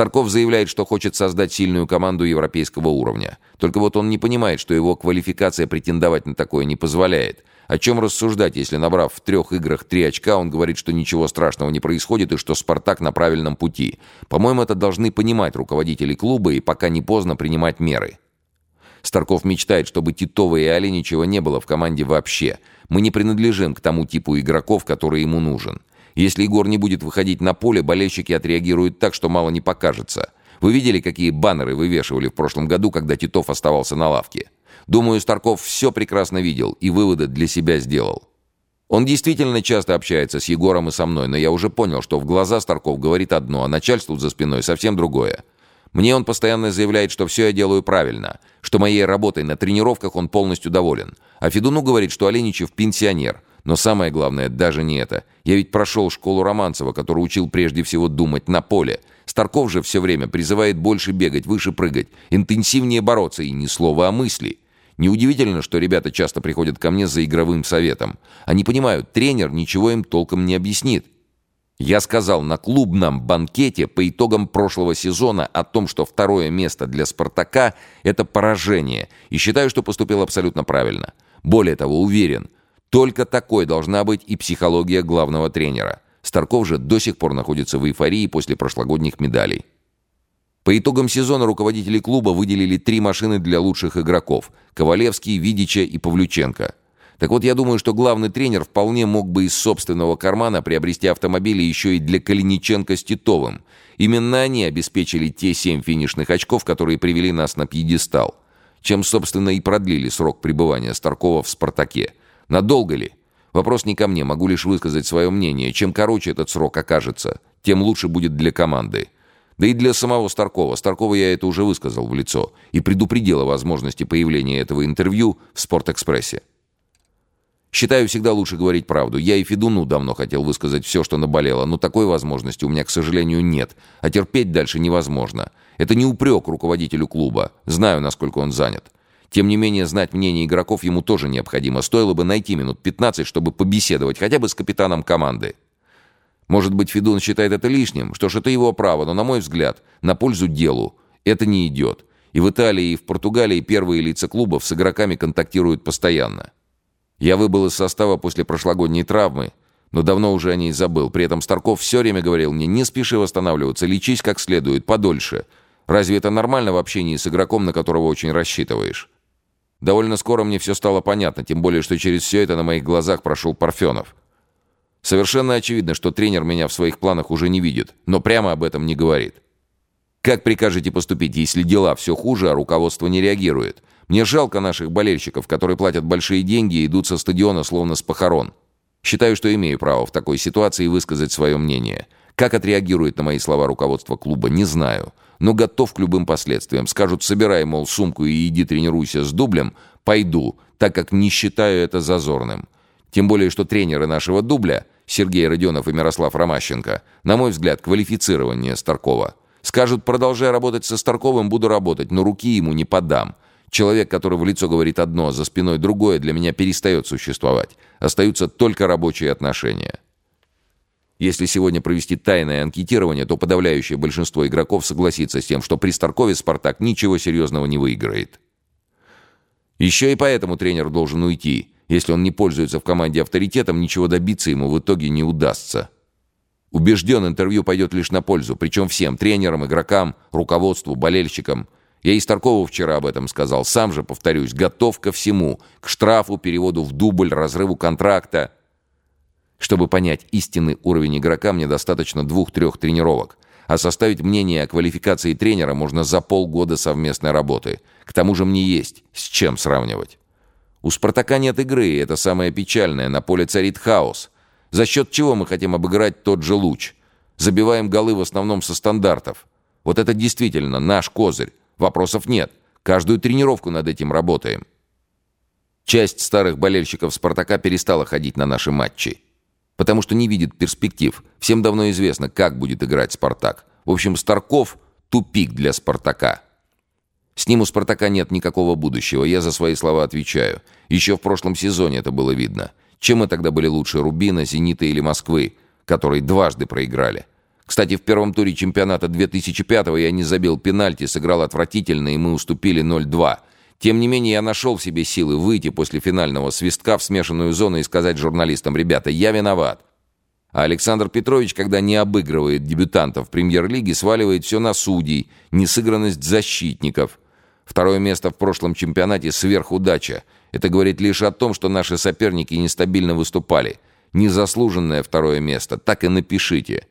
Старков заявляет, что хочет создать сильную команду европейского уровня. Только вот он не понимает, что его квалификация претендовать на такое не позволяет. О чем рассуждать, если, набрав в трех играх три очка, он говорит, что ничего страшного не происходит и что «Спартак» на правильном пути? По-моему, это должны понимать руководители клуба и пока не поздно принимать меры. Старков мечтает, чтобы Титова и Оленичева не было в команде вообще. Мы не принадлежим к тому типу игроков, который ему нужен. Если Егор не будет выходить на поле, болельщики отреагируют так, что мало не покажется. Вы видели, какие баннеры вывешивали в прошлом году, когда Титов оставался на лавке? Думаю, Старков все прекрасно видел и выводы для себя сделал. Он действительно часто общается с Егором и со мной, но я уже понял, что в глаза Старков говорит одно, а начальству за спиной совсем другое. Мне он постоянно заявляет, что все я делаю правильно, что моей работой на тренировках он полностью доволен. А Федуну говорит, что Оленичев пенсионер. Но самое главное даже не это. Я ведь прошел школу Романцева, который учил прежде всего думать на поле. Старков же все время призывает больше бегать, выше прыгать, интенсивнее бороться и ни слова о мысли. Неудивительно, что ребята часто приходят ко мне за игровым советом. Они понимают, тренер ничего им толком не объяснит. Я сказал на клубном банкете по итогам прошлого сезона о том, что второе место для «Спартака» — это поражение, и считаю, что поступил абсолютно правильно. Более того, уверен, только такой должна быть и психология главного тренера. Старков же до сих пор находится в эйфории после прошлогодних медалей. По итогам сезона руководители клуба выделили три машины для лучших игроков – Ковалевский, Видича и Павлюченко – так вот, я думаю, что главный тренер вполне мог бы из собственного кармана приобрести автомобили еще и для Калиниченко с Титовым. Именно они обеспечили те семь финишных очков, которые привели нас на пьедестал. Чем, собственно, и продлили срок пребывания Старкова в «Спартаке». Надолго ли? Вопрос не ко мне, могу лишь высказать свое мнение. Чем короче этот срок окажется, тем лучше будет для команды. Да и для самого Старкова. Старкова я это уже высказал в лицо и предупредил о возможности появления этого интервью в «Спортэкспрессе». Считаю, всегда лучше говорить правду. Я и Федуну давно хотел высказать все, что наболело, но такой возможности у меня, к сожалению, нет. А терпеть дальше невозможно. Это не упрек руководителю клуба. Знаю, насколько он занят. Тем не менее, знать мнение игроков ему тоже необходимо. Стоило бы найти минут 15, чтобы побеседовать хотя бы с капитаном команды. Может быть, Федун считает это лишним? Что ж, это его право, но, на мой взгляд, на пользу делу это не идет. И в Италии, и в Португалии первые лица клубов с игроками контактируют постоянно. Я выбыл из состава после прошлогодней травмы, но давно уже о ней забыл. При этом Старков все время говорил мне, не спеши восстанавливаться, лечись как следует, подольше. Разве это нормально в общении с игроком, на которого очень рассчитываешь? Довольно скоро мне все стало понятно, тем более, что через все это на моих глазах прошел Парфенов. Совершенно очевидно, что тренер меня в своих планах уже не видит, но прямо об этом не говорит. Как прикажете поступить, если дела все хуже, а руководство не реагирует? Мне жалко наших болельщиков, которые платят большие деньги и идут со стадиона словно с похорон. Считаю, что имею право в такой ситуации высказать свое мнение. Как отреагирует на мои слова руководство клуба, не знаю. Но готов к любым последствиям. Скажут, собирай, мол, сумку и иди тренируйся с дублем. Пойду, так как не считаю это зазорным. Тем более, что тренеры нашего дубля, Сергей Родионов и Мирослав Ромащенко, на мой взгляд, квалифицирование Старкова. Скажут, продолжай работать со Старковым, буду работать, но руки ему не подам. Человек, который в лицо говорит одно, а за спиной другое, для меня перестает существовать. Остаются только рабочие отношения. Если сегодня провести тайное анкетирование, то подавляющее большинство игроков согласится с тем, что при Старкове «Спартак» ничего серьезного не выиграет. Еще и поэтому тренер должен уйти. Если он не пользуется в команде авторитетом, ничего добиться ему в итоге не удастся. Убежден, интервью пойдет лишь на пользу, причем всем – тренерам, игрокам, руководству, болельщикам – я и Старкову вчера об этом сказал. Сам же, повторюсь, готов ко всему. К штрафу, переводу в дубль, разрыву контракта. Чтобы понять истинный уровень игрока, мне достаточно двух-трех тренировок. А составить мнение о квалификации тренера можно за полгода совместной работы. К тому же мне есть с чем сравнивать. У «Спартака» нет игры, это самое печальное. На поле царит хаос. За счет чего мы хотим обыграть тот же луч? Забиваем голы в основном со стандартов. Вот это действительно наш козырь. Вопросов нет. Каждую тренировку над этим работаем. Часть старых болельщиков «Спартака» перестала ходить на наши матчи. Потому что не видит перспектив. Всем давно известно, как будет играть «Спартак». В общем, Старков – тупик для «Спартака». С ним у «Спартака» нет никакого будущего. Я за свои слова отвечаю. Еще в прошлом сезоне это было видно. Чем мы тогда были лучше, Рубина, Зенита или Москвы, которые дважды проиграли? Кстати, в первом туре чемпионата 2005-го я не забил пенальти, сыграл отвратительно, и мы уступили 0-2. Тем не менее, я нашел в себе силы выйти после финального свистка в смешанную зону и сказать журналистам, «Ребята, я виноват». А Александр Петрович, когда не обыгрывает дебютантов премьер-лиги, сваливает все на судей, несыгранность защитников. Второе место в прошлом чемпионате – сверхудача. Это говорит лишь о том, что наши соперники нестабильно выступали. Незаслуженное второе место. Так и напишите.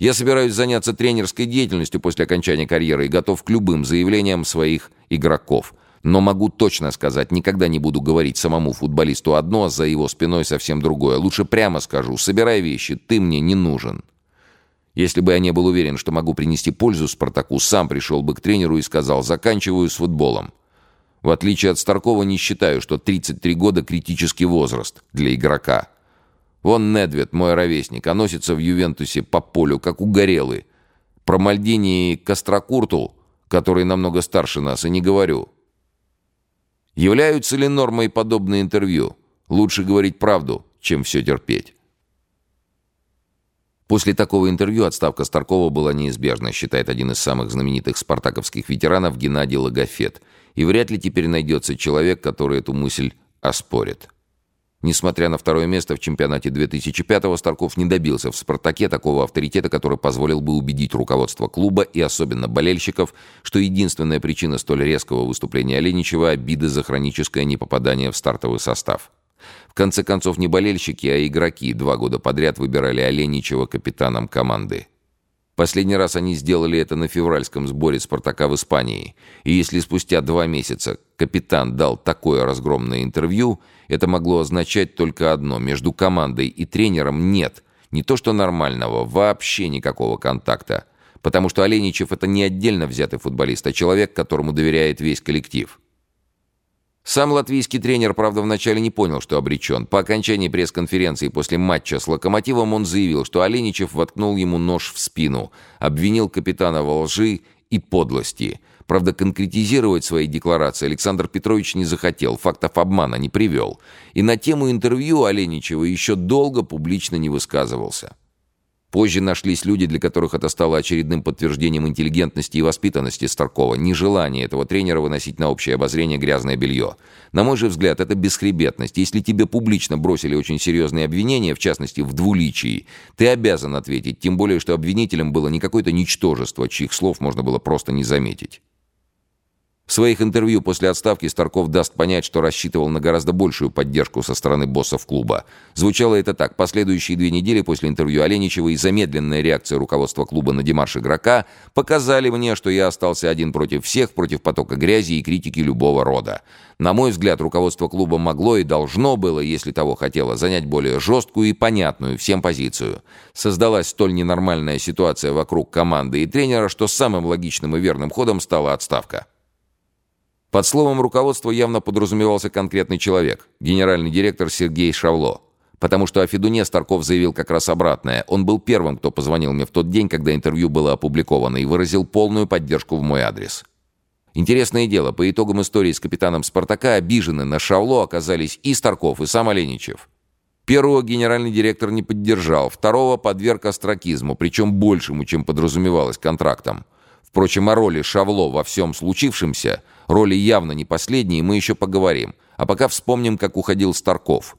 Я собираюсь заняться тренерской деятельностью после окончания карьеры и готов к любым заявлениям своих игроков. Но могу точно сказать, никогда не буду говорить самому футболисту одно, а за его спиной совсем другое. Лучше прямо скажу, собирай вещи, ты мне не нужен. Если бы я не был уверен, что могу принести пользу Спартаку, сам пришел бы к тренеру и сказал «заканчиваю с футболом». В отличие от Старкова, не считаю, что 33 года – критический возраст для игрока. Вон Недвед, мой ровесник, а носится в Ювентусе по полю, как угорелый. Про Мальдини и Кострокуртул, который намного старше нас, и не говорю. Являются ли нормой подобные интервью? Лучше говорить правду, чем все терпеть. После такого интервью отставка Старкова была неизбежна, считает один из самых знаменитых спартаковских ветеранов Геннадий Логофет. И вряд ли теперь найдется человек, который эту мысль оспорит. Несмотря на второе место в чемпионате 2005-го, Старков не добился в «Спартаке» такого авторитета, который позволил бы убедить руководство клуба и особенно болельщиков, что единственная причина столь резкого выступления Оленичева – обиды за хроническое непопадание в стартовый состав. В конце концов, не болельщики, а игроки два года подряд выбирали Оленичева капитаном команды. Последний раз они сделали это на февральском сборе «Спартака» в Испании. И если спустя два месяца капитан дал такое разгромное интервью, это могло означать только одно. Между командой и тренером нет не то что нормального, вообще никакого контакта. Потому что Оленичев — это не отдельно взятый футболист, а человек, которому доверяет весь коллектив. Сам латвийский тренер, правда, вначале не понял, что обречен. По окончании пресс-конференции после матча с «Локомотивом» он заявил, что Оленичев воткнул ему нож в спину, обвинил капитана во лжи и подлости. Правда, конкретизировать свои декларации Александр Петрович не захотел, фактов обмана не привел. И на тему интервью Оленичева еще долго публично не высказывался. Позже нашлись люди, для которых это стало очередным подтверждением интеллигентности и воспитанности Старкова, нежелание этого тренера выносить на общее обозрение грязное белье. На мой же взгляд, это бесхребетность. Если тебе публично бросили очень серьезные обвинения, в частности, в двуличии, ты обязан ответить, тем более, что обвинителем было не какое-то ничтожество, чьих слов можно было просто не заметить. Своих интервью после отставки Старков даст понять, что рассчитывал на гораздо большую поддержку со стороны боссов клуба. Звучало это так. Последующие две недели после интервью Оленичева и замедленная реакция руководства клуба на демарш игрока показали мне, что я остался один против всех, против потока грязи и критики любого рода. На мой взгляд, руководство клуба могло и должно было, если того хотело, занять более жесткую и понятную всем позицию. Создалась столь ненормальная ситуация вокруг команды и тренера, что самым логичным и верным ходом стала отставка. Под словом руководства явно подразумевался конкретный человек, генеральный директор Сергей Шавло. Потому что о Федуне Старков заявил как раз обратное. Он был первым, кто позвонил мне в тот день, когда интервью было опубликовано, и выразил полную поддержку в мой адрес. Интересное дело, по итогам истории с капитаном «Спартака» обижены на Шавло оказались и Старков, и сам Оленичев. Первого генеральный директор не поддержал, второго подверг остракизму, причем большему, чем подразумевалось контрактом. Впрочем, о роли Шавло во всем случившемся, роли явно не последней, мы еще поговорим. А пока вспомним, как уходил Старков.